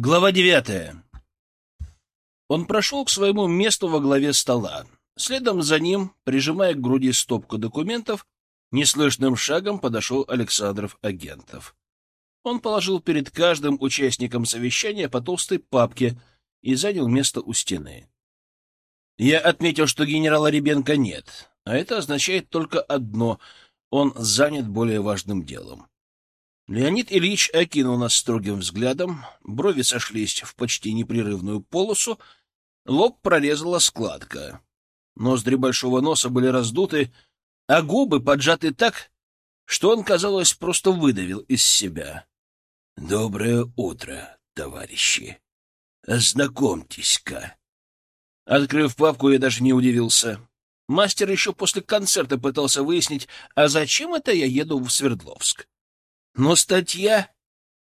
Глава девятая. Он прошел к своему месту во главе стола. Следом за ним, прижимая к груди стопку документов, неслышным шагом подошел Александров Агентов. Он положил перед каждым участником совещания по толстой папке и занял место у стены. Я отметил, что генерала Ребенко нет, а это означает только одно — он занят более важным делом. Леонид Ильич окинул нас строгим взглядом, брови сошлись в почти непрерывную полосу, лоб прорезала складка. Ноздри большого носа были раздуты, а губы поджаты так, что он, казалось, просто выдавил из себя. — Доброе утро, товарищи. Ознакомьтесь-ка. Открыв папку, я даже не удивился. Мастер еще после концерта пытался выяснить, а зачем это я еду в Свердловск. Но статья...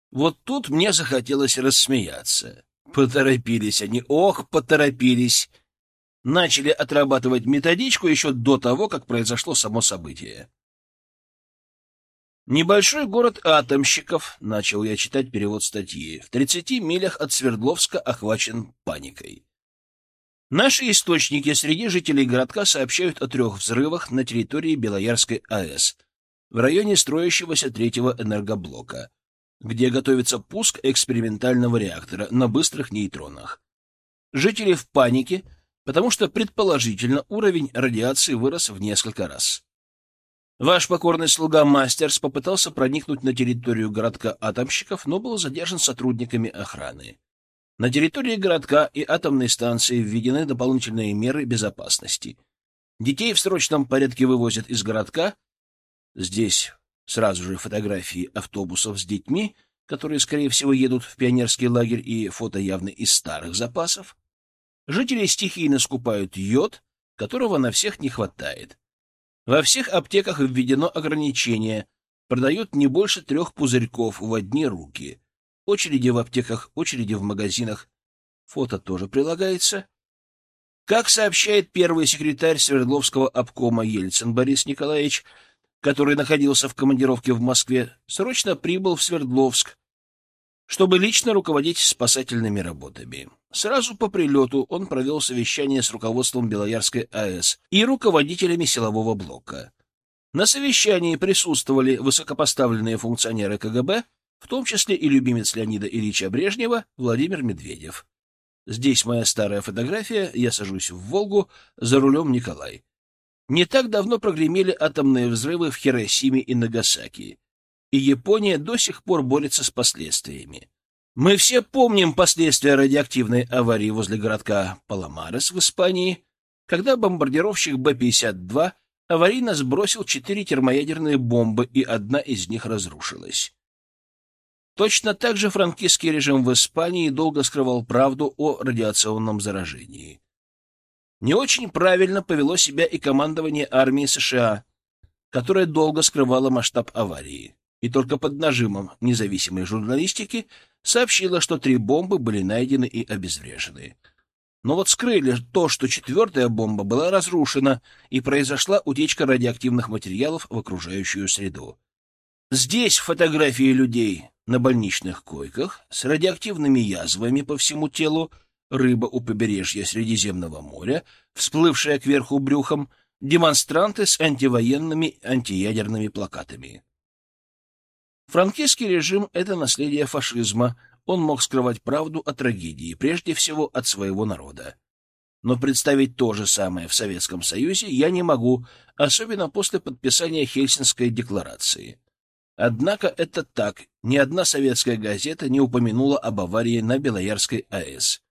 Вот тут мне захотелось рассмеяться. Поторопились они, ох, поторопились. Начали отрабатывать методичку еще до того, как произошло само событие. Небольшой город атомщиков, начал я читать перевод статьи, в 30 милях от Свердловска охвачен паникой. Наши источники среди жителей городка сообщают о трех взрывах на территории Белоярской АЭС в районе строящегося третьего энергоблока, где готовится пуск экспериментального реактора на быстрых нейтронах. Жители в панике, потому что предположительно уровень радиации вырос в несколько раз. Ваш покорный слуга Мастерс попытался проникнуть на территорию городка атомщиков, но был задержан сотрудниками охраны. На территории городка и атомной станции введены дополнительные меры безопасности. Детей в срочном порядке вывозят из городка, Здесь сразу же фотографии автобусов с детьми, которые, скорее всего, едут в пионерский лагерь, и фото явно из старых запасов. Жители стихийно скупают йод, которого на всех не хватает. Во всех аптеках введено ограничение. Продают не больше трех пузырьков в одни руки. Очереди в аптеках, очереди в магазинах. Фото тоже прилагается. Как сообщает первый секретарь Свердловского обкома Ельцин Борис Николаевич, который находился в командировке в Москве, срочно прибыл в Свердловск, чтобы лично руководить спасательными работами. Сразу по прилету он провел совещание с руководством Белоярской АЭС и руководителями силового блока. На совещании присутствовали высокопоставленные функционеры КГБ, в том числе и любимец Леонида Ильича Брежнева Владимир Медведев. Здесь моя старая фотография, я сажусь в «Волгу», за рулем Николай. Не так давно прогремели атомные взрывы в Хиросиме и Нагасаки, и Япония до сих пор борется с последствиями. Мы все помним последствия радиоактивной аварии возле городка Паламарес в Испании, когда бомбардировщик Б-52 аварийно сбросил четыре термоядерные бомбы, и одна из них разрушилась. Точно так же франкистский режим в Испании долго скрывал правду о радиационном заражении. Не очень правильно повело себя и командование армии США, которое долго скрывало масштаб аварии, и только под нажимом независимой журналистики сообщило, что три бомбы были найдены и обезврежены. Но вот скрыли то, что четвертая бомба была разрушена и произошла утечка радиоактивных материалов в окружающую среду. Здесь фотографии людей на больничных койках с радиоактивными язвами по всему телу, рыба у побережья Средиземного моря, всплывшая кверху брюхом, демонстранты с антивоенными антиядерными плакатами. Франкистский режим — это наследие фашизма, он мог скрывать правду о трагедии, прежде всего от своего народа. Но представить то же самое в Советском Союзе я не могу, особенно после подписания Хельсинской декларации. Однако это так, ни одна советская газета не упомянула об аварии на Белоярской АЭС.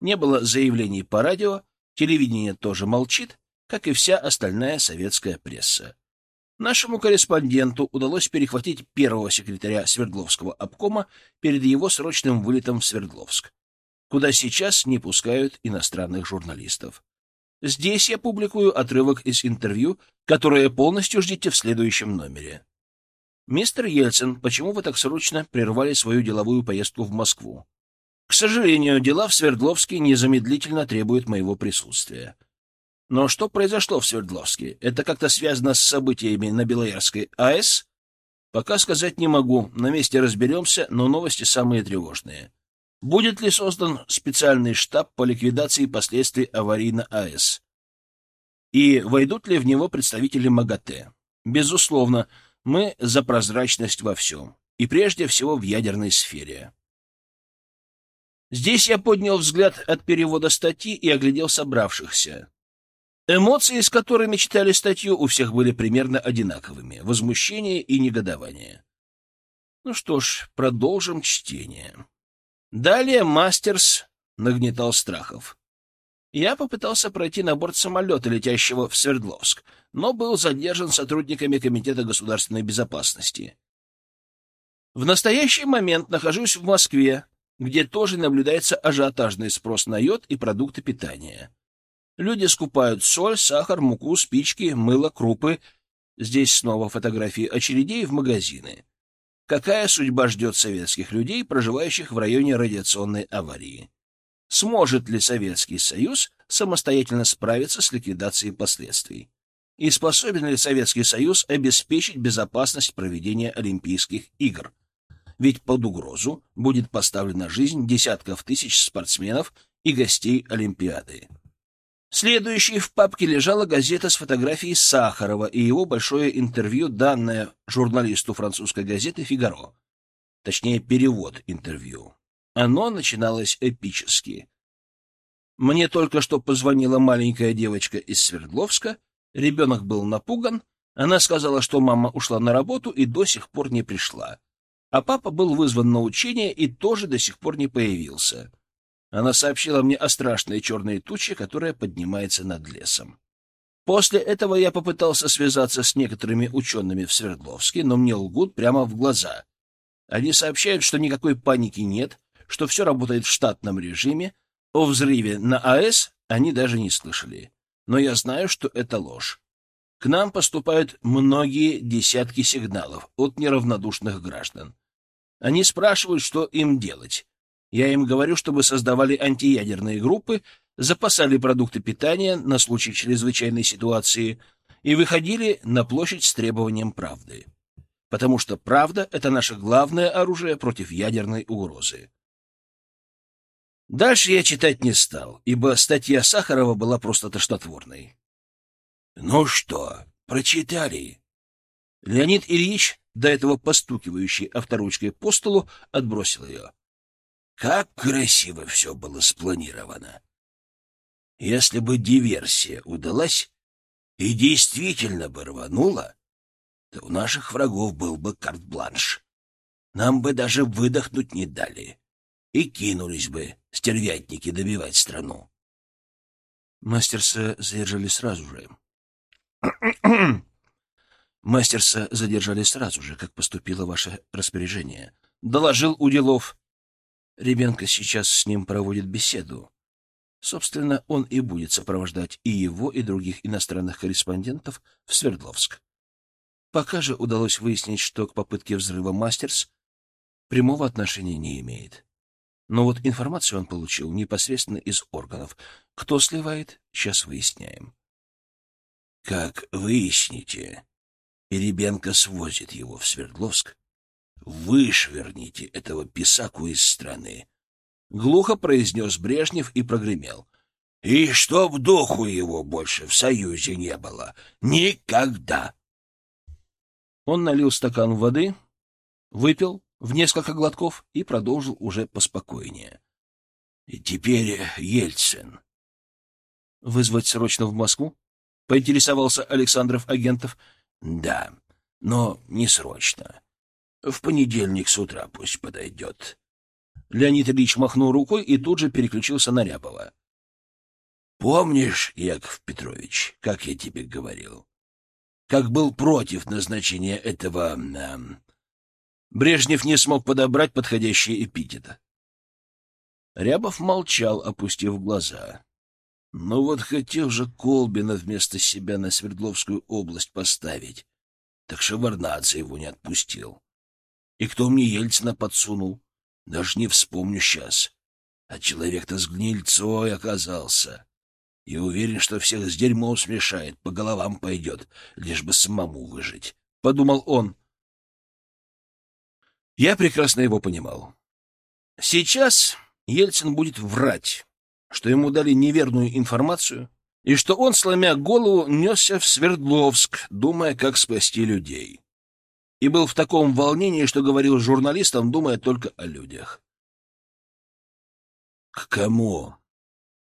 Не было заявлений по радио, телевидение тоже молчит, как и вся остальная советская пресса. Нашему корреспонденту удалось перехватить первого секретаря Свердловского обкома перед его срочным вылетом в Свердловск, куда сейчас не пускают иностранных журналистов. Здесь я публикую отрывок из интервью, которое полностью ждите в следующем номере. «Мистер Ельцин, почему вы так срочно прервали свою деловую поездку в Москву? К сожалению, дела в Свердловске незамедлительно требуют моего присутствия. Но что произошло в Свердловске? Это как-то связано с событиями на Белоярской АЭС? Пока сказать не могу, на месте разберемся, но новости самые тревожные. Будет ли создан специальный штаб по ликвидации последствий аварии на АЭС? И войдут ли в него представители МАГАТЭ? Безусловно, мы за прозрачность во всем, и прежде всего в ядерной сфере. Здесь я поднял взгляд от перевода статьи и оглядел собравшихся. Эмоции, с которыми читали статью, у всех были примерно одинаковыми — возмущение и негодование. Ну что ж, продолжим чтение. Далее Мастерс нагнетал страхов. Я попытался пройти на борт самолета, летящего в Свердловск, но был задержан сотрудниками Комитета государственной безопасности. В настоящий момент нахожусь в Москве, где тоже наблюдается ажиотажный спрос на йод и продукты питания. Люди скупают соль, сахар, муку, спички, мыло, крупы. Здесь снова фотографии очередей в магазины. Какая судьба ждет советских людей, проживающих в районе радиационной аварии? Сможет ли Советский Союз самостоятельно справиться с ликвидацией последствий? И способен ли Советский Союз обеспечить безопасность проведения Олимпийских игр? Ведь под угрозу будет поставлена жизнь десятков тысяч спортсменов и гостей Олимпиады. Следующей в папке лежала газета с фотографией Сахарова и его большое интервью, данное журналисту французской газеты «Фигаро». Точнее, перевод интервью. Оно начиналось эпически. Мне только что позвонила маленькая девочка из Свердловска, ребенок был напуган, она сказала, что мама ушла на работу и до сих пор не пришла. А папа был вызван на учение и тоже до сих пор не появился. Она сообщила мне о страшной черной туче, которая поднимается над лесом. После этого я попытался связаться с некоторыми учеными в Свердловске, но мне лгут прямо в глаза. Они сообщают, что никакой паники нет, что все работает в штатном режиме, о взрыве на АЭС они даже не слышали. Но я знаю, что это ложь. К нам поступают многие десятки сигналов от неравнодушных граждан. Они спрашивают, что им делать. Я им говорю, чтобы создавали антиядерные группы, запасали продукты питания на случай чрезвычайной ситуации и выходили на площадь с требованием правды. Потому что правда — это наше главное оружие против ядерной угрозы. Дальше я читать не стал, ибо статья Сахарова была просто тошнотворной. — Ну что, прочитали? Леонид Ильич, до этого постукивающий авторучкой по столу, отбросил ее. Как красиво все было спланировано! Если бы диверсия удалась и действительно бы рванула, то у наших врагов был бы карт-бланш. Нам бы даже выдохнуть не дали и кинулись бы стервятники добивать страну. Мастерса задержали сразу же. Мастерса задержали сразу же, как поступило ваше распоряжение. Доложил Уделов. Ребенка сейчас с ним проводит беседу. Собственно, он и будет сопровождать и его, и других иностранных корреспондентов в Свердловск. Пока же удалось выяснить, что к попытке взрыва Мастерс прямого отношения не имеет. Но вот информацию он получил непосредственно из органов. Кто сливает, сейчас выясняем. Как выясните, Перебенко свозит его в Свердловск, вышверните этого писаку из страны. Глухо произнес Брежнев и прогремел. И чтоб духу его больше в Союзе не было. Никогда! Он налил стакан воды, выпил, в несколько глотков и продолжил уже поспокойнее. — И теперь Ельцин. — Вызвать срочно в Москву? — поинтересовался Александров Агентов. — Да, но не срочно. В понедельник с утра пусть подойдет. Леонид Ильич махнул рукой и тут же переключился на Рябова. — Помнишь, Яков Петрович, как я тебе говорил? Как был против назначения этого... Э, Брежнев не смог подобрать подходящие эпитета. Рябов молчал, опустив глаза. Ну вот хотел же Колбина вместо себя на Свердловскую область поставить, так Шеварнадзе его не отпустил. И кто мне Ельцина подсунул, даже не вспомню сейчас. А человек-то с гнильцой оказался. И уверен, что всех с дерьмом смешает, по головам пойдет, лишь бы самому выжить. Подумал он. Я прекрасно его понимал. Сейчас Ельцин будет врать, что ему дали неверную информацию и что он, сломя голову, несся в Свердловск, думая, как спасти людей. И был в таком волнении, что говорил журналистам, думая только о людях. К кому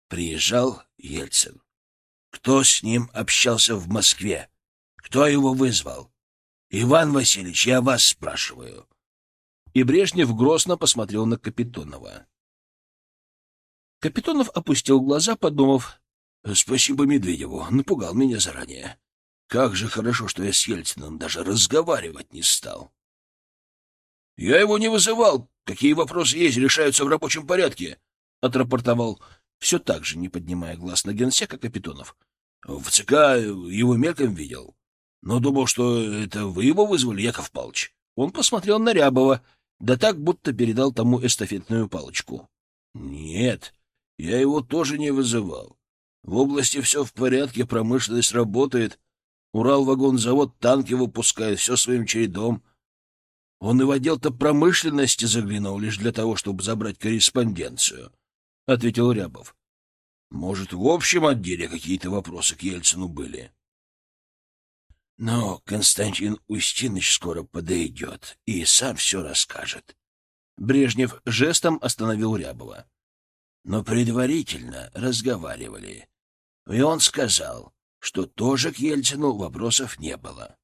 приезжал Ельцин? Кто с ним общался в Москве? Кто его вызвал? Иван Васильевич, я вас спрашиваю. И Брежнев грозно посмотрел на Капитонова. Капитонов опустил глаза, подумав, «Спасибо Медведеву, напугал меня заранее. Как же хорошо, что я с Ельциным даже разговаривать не стал». «Я его не вызывал. Какие вопросы есть, решаются в рабочем порядке», — отрапортовал, все так же, не поднимая глаз на генсека Капитонов. «В ЦК его мельком видел, но думал, что это вы его вызвали, Яков Павлович». Он посмотрел на Рябова, да так, будто передал тому эстафетную палочку. «Нет, я его тоже не вызывал. В области все в порядке, промышленность работает. Уралвагонзавод танки выпускает, все своим чередом. Он и в отдел-то промышленности заглянул лишь для того, чтобы забрать корреспонденцию, — ответил Рябов. Может, в общем отделе какие-то вопросы к Ельцину были. Но Константин Устинович скоро подойдет и сам все расскажет. Брежнев жестом остановил Рябова но предварительно разговаривали. И он сказал, что тоже к Ельцину вопросов не было.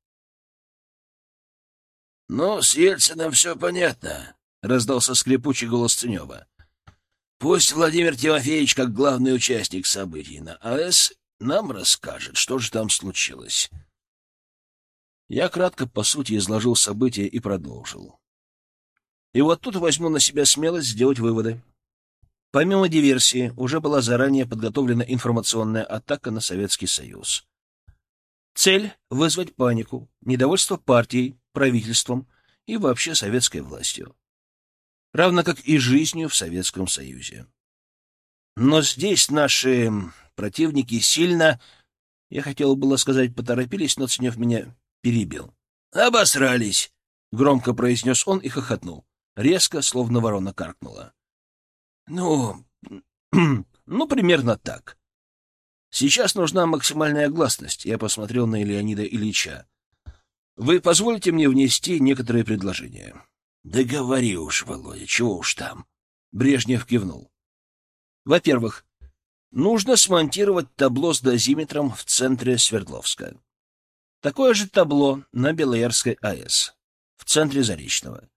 — Ну, с Ельцином все понятно, — раздался скрипучий голос Ценева. — Пусть Владимир Тимофеевич, как главный участник событий на АЭС, нам расскажет, что же там случилось. Я кратко, по сути, изложил события и продолжил. И вот тут возьму на себя смелость сделать выводы. Помимо диверсии, уже была заранее подготовлена информационная атака на Советский Союз. Цель — вызвать панику, недовольство партией, правительством и вообще советской властью. Равно как и жизнью в Советском Союзе. Но здесь наши противники сильно, я хотел было сказать, поторопились, но Цнев меня перебил. «Обосрались!» — громко произнес он и хохотнул. Резко, словно ворона каркнула. Ну, ну, примерно так. Сейчас нужна максимальная гласность. Я посмотрел на Леонида Ильича. Вы позволите мне внести некоторые предложения? Да говори уж, Володя, чего уж там. Брежнев кивнул. Во-первых, нужно смонтировать табло с дозиметром в центре Свердловска. Такое же табло на Белоярской АЭС, в центре Заречного.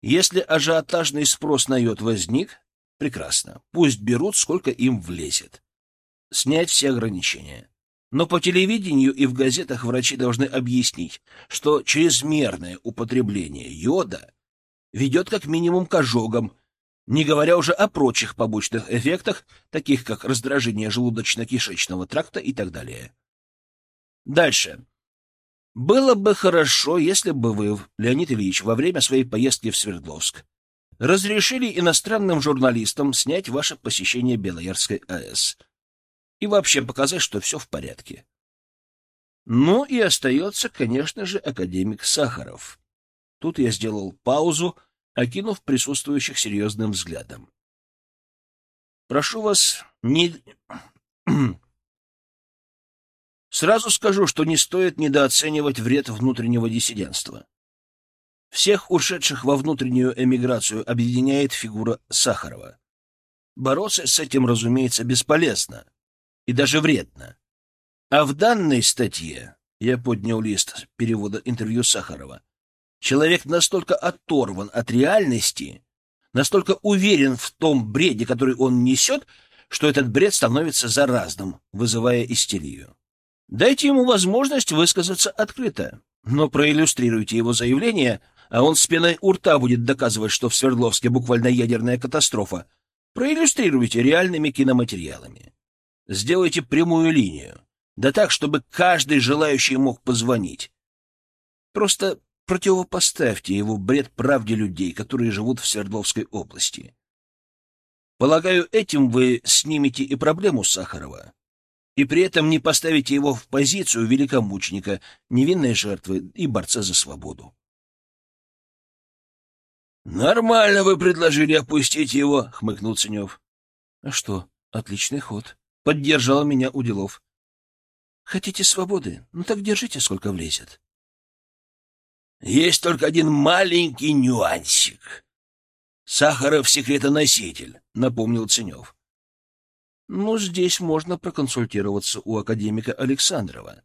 Если ажиотажный спрос на йод возник, Прекрасно. Пусть берут, сколько им влезет. Снять все ограничения. Но по телевидению и в газетах врачи должны объяснить, что чрезмерное употребление йода ведет как минимум к ожогам, не говоря уже о прочих побочных эффектах, таких как раздражение желудочно-кишечного тракта и так далее. Дальше. Было бы хорошо, если бы вы, Леонид Ильич, во время своей поездки в Свердловск разрешили иностранным журналистам снять ваше посещение Белоярской АЭС и вообще показать, что все в порядке. Ну и остается, конечно же, академик Сахаров. Тут я сделал паузу, окинув присутствующих серьезным взглядом. Прошу вас, не... Сразу скажу, что не стоит недооценивать вред внутреннего диссидентства. Всех ушедших во внутреннюю эмиграцию объединяет фигура Сахарова. Бороться с этим, разумеется, бесполезно и даже вредно. А в данной статье, я поднял лист перевода интервью Сахарова, человек настолько оторван от реальности, настолько уверен в том бреде, который он несет, что этот бред становится заразным, вызывая истерию. Дайте ему возможность высказаться открыто, но проиллюстрируйте его заявление — а он с пеной у рта будет доказывать, что в Свердловске буквально ядерная катастрофа, проиллюстрируйте реальными киноматериалами. Сделайте прямую линию. Да так, чтобы каждый желающий мог позвонить. Просто противопоставьте его бред правде людей, которые живут в Свердловской области. Полагаю, этим вы снимете и проблему Сахарова, и при этом не поставите его в позицию великомученика, невинной жертвы и борца за свободу. Нормально вы предложили опустить его, хмыкнул Ценев. А что, отличный ход. Поддержал меня Уделов. Хотите свободы? Ну так держите, сколько влезет. Есть только один маленький нюансик. Сахаров секретоноситель, напомнил Ценев. Ну, здесь можно проконсультироваться у академика Александрова.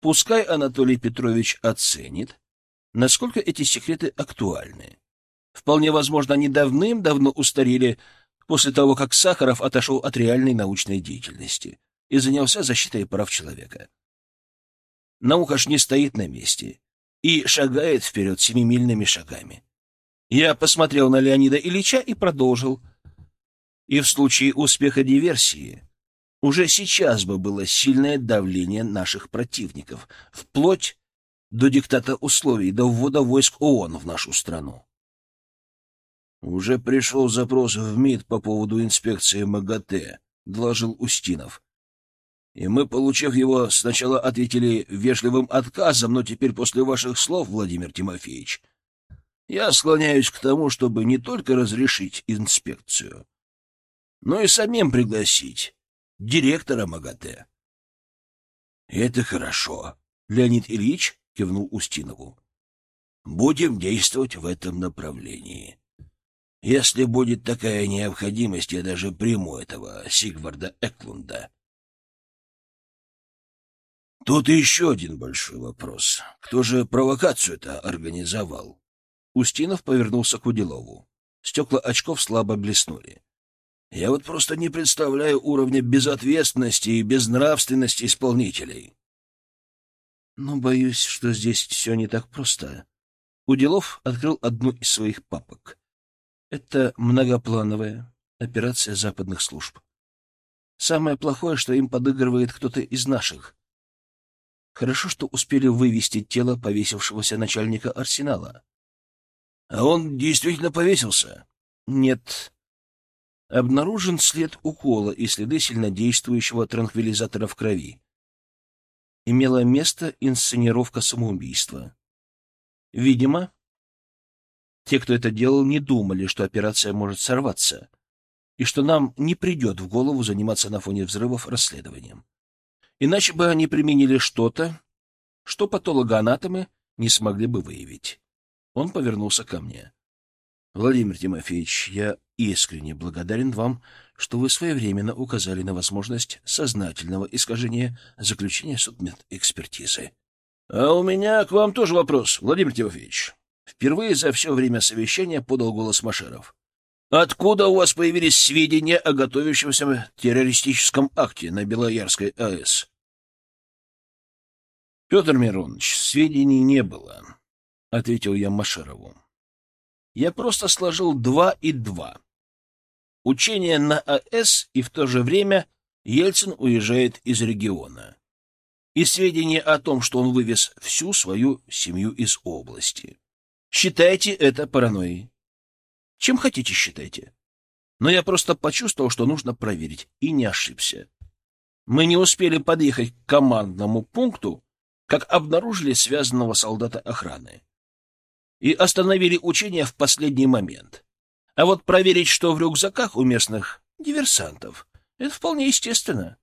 Пускай Анатолий Петрович оценит, насколько эти секреты актуальны. Вполне возможно, они давным-давно устарели после того, как Сахаров отошел от реальной научной деятельности и занялся защитой прав человека. Наука ж не стоит на месте и шагает вперед семимильными шагами. Я посмотрел на Леонида Ильича и продолжил — и в случае успеха диверсии уже сейчас бы было сильное давление наших противников, вплоть до диктата условий, до ввода войск ООН в нашу страну. «Уже пришел запрос в МИД по поводу инспекции МАГАТЭ», — доложил Устинов. «И мы, получив его, сначала ответили вежливым отказом, но теперь после ваших слов, Владимир Тимофеевич, я склоняюсь к тому, чтобы не только разрешить инспекцию, но и самим пригласить директора МАГАТЭ. — Это хорошо, — Леонид Ильич кивнул Устинову. — Будем действовать в этом направлении. Если будет такая необходимость, я даже приму этого Сигварда Эклунда. Тут еще один большой вопрос. Кто же провокацию-то организовал? Устинов повернулся к Уделову. Стекла очков слабо блеснули. Я вот просто не представляю уровня безответственности и безнравственности исполнителей. Но боюсь, что здесь все не так просто. Уделов открыл одну из своих папок. Это многоплановая операция западных служб. Самое плохое, что им подыгрывает кто-то из наших. Хорошо, что успели вывести тело повесившегося начальника арсенала. А он действительно повесился? Нет, обнаружен след укола и следы сильнодействующего транквилизатора в крови. Имела место инсценировка самоубийства. Видимо, те, кто это делал, не думали, что операция может сорваться, и что нам не придет в голову заниматься на фоне взрывов расследованием. Иначе бы они применили что-то, что патологоанатомы не смогли бы выявить. Он повернулся ко мне. — Владимир Тимофеевич, я искренне благодарен вам, что вы своевременно указали на возможность сознательного искажения заключения судмедэкспертизы. — А у меня к вам тоже вопрос, Владимир Тимофеевич. Впервые за все время совещания подал голос Машеров. Откуда у вас появились сведения о готовящемся террористическом акте на Белоярской АЭС? — Петр Миронович, сведений не было, — ответил я Машерову. Я просто сложил два и два. Учение на АЭС, и в то же время Ельцин уезжает из региона. И сведения о том, что он вывез всю свою семью из области. Считайте это паранойей. Чем хотите, считайте. Но я просто почувствовал, что нужно проверить, и не ошибся. Мы не успели подъехать к командному пункту, как обнаружили связанного солдата охраны и остановили учения в последний момент. А вот проверить, что в рюкзаках у местных диверсантов, это вполне естественно.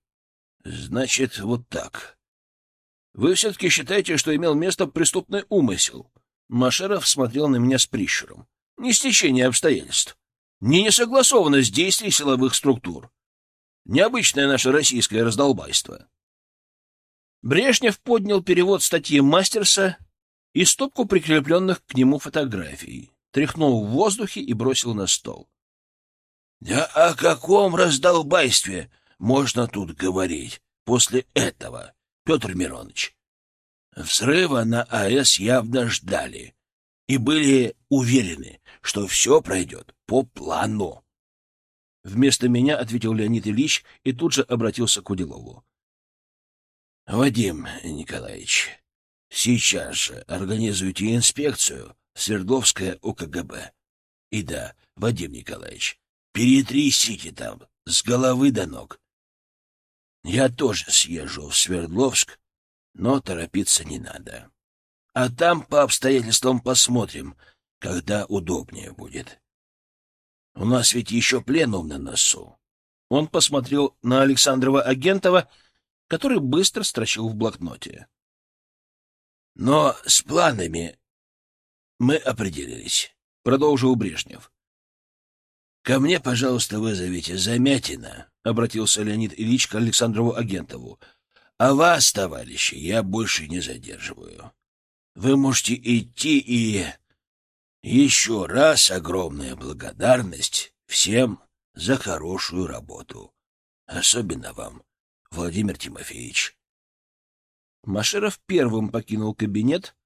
Значит, вот так. Вы все-таки считаете, что имел место преступный умысел? Машеров смотрел на меня с прищуром. Не стечение обстоятельств, не несогласованность действий силовых структур. Необычное наше российское раздолбайство. Брежнев поднял перевод статьи Мастерса и стопку прикрепленных к нему фотографий, тряхнул в воздухе и бросил на стол. — Да о каком раздолбайстве можно тут говорить после этого, Петр Миронович? Взрыва на АЭС явно ждали и были уверены, что все пройдет по плану. Вместо меня ответил Леонид Ильич и тут же обратился к Уделову. — Вадим Николаевич, Сейчас же организуйте инспекцию Свердловское УКГБ. И да, Вадим Николаевич, перетрясите там с головы до ног. Я тоже съезжу в Свердловск, но торопиться не надо. А там по обстоятельствам посмотрим, когда удобнее будет. У нас ведь еще пленум на носу. Он посмотрел на Александрова Агентова, который быстро строчил в блокноте. Но с планами мы определились, — продолжил Брежнев. — Ко мне, пожалуйста, вызовите Замятина, — обратился Леонид Ильич к Александрову Агентову. — А вас, товарищи, я больше не задерживаю. Вы можете идти и... Еще раз огромная благодарность всем за хорошую работу. Особенно вам, Владимир Тимофеевич. Машеров первым покинул кабинет.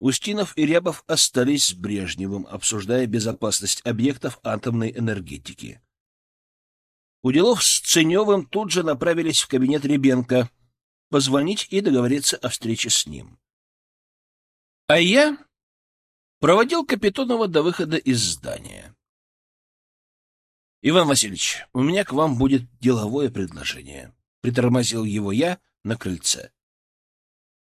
Устинов и Рябов остались с Брежневым, обсуждая безопасность объектов атомной энергетики. Уделов с Ценевым тут же направились в кабинет Ребенко, позвонить и договориться о встрече с ним. А я проводил Капитонова до выхода из здания. «Иван Васильевич, у меня к вам будет деловое предложение», — притормозил его я на крыльце.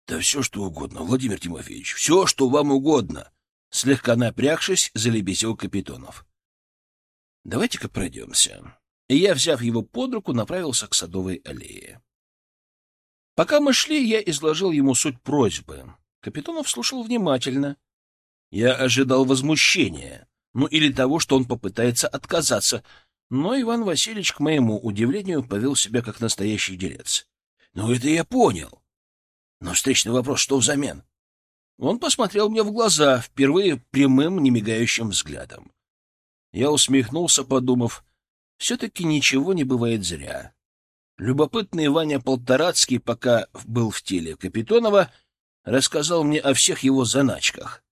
«Да все, что угодно, Владимир Тимофеевич, все, что вам угодно», — слегка напрягшись, залебезил Капитонов. «Давайте-ка пройдемся». И я, взяв его под руку, направился к Садовой аллее. Пока мы шли, я изложил ему суть просьбы. Капитонов слушал внимательно — я ожидал возмущения, ну или того, что он попытается отказаться, но Иван Васильевич, к моему удивлению, повел себя как настоящий делец. «Ну, это я понял. Но встречный вопрос, что взамен?» Он посмотрел мне в глаза, впервые прямым, немигающим взглядом. Я усмехнулся, подумав, все-таки ничего не бывает зря. Любопытный Ваня Полторацкий, пока был в теле Капитонова, рассказал мне о всех его заначках.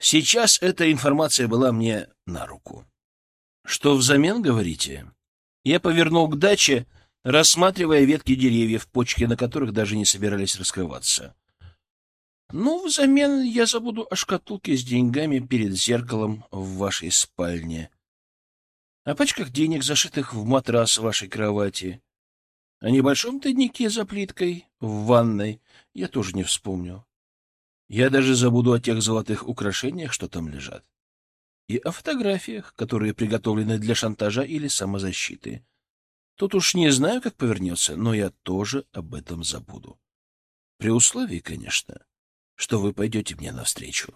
Сейчас эта информация была мне на руку. Что взамен, говорите? Я повернул к даче, рассматривая ветки деревьев, почки на которых даже не собирались раскрываться. Ну, взамен я забуду о шкатулке с деньгами перед зеркалом в вашей спальне, о пачках денег, зашитых в матрас вашей кровати, о небольшом тайнике за плиткой в ванной я тоже не вспомню. Я даже забуду о тех золотых украшениях, что там лежат. И о фотографиях, которые приготовлены для шантажа или самозащиты. Тут уж не знаю, как повернется, но я тоже об этом забуду. При условии, конечно, что вы пойдете мне навстречу.